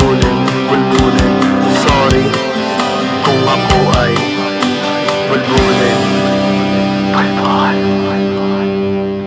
Julio.